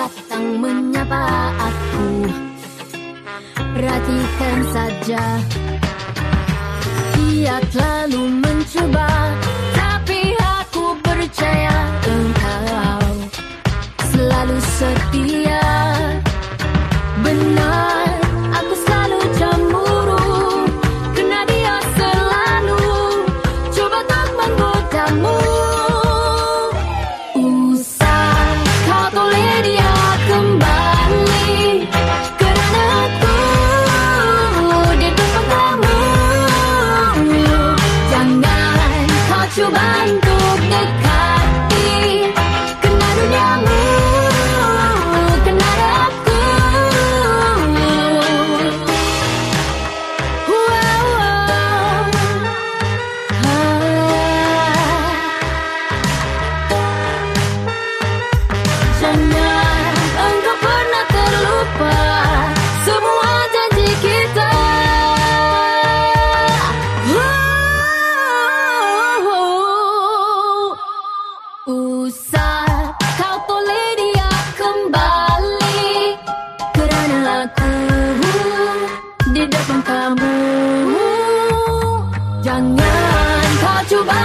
datang menyapa aku. Perhatikan saja. Dia selalu mencoba Tapi aku percaya engkau Selalu setia Usah kau toleh dia kembali Kerana aku di depan kamu. Jangan kau coba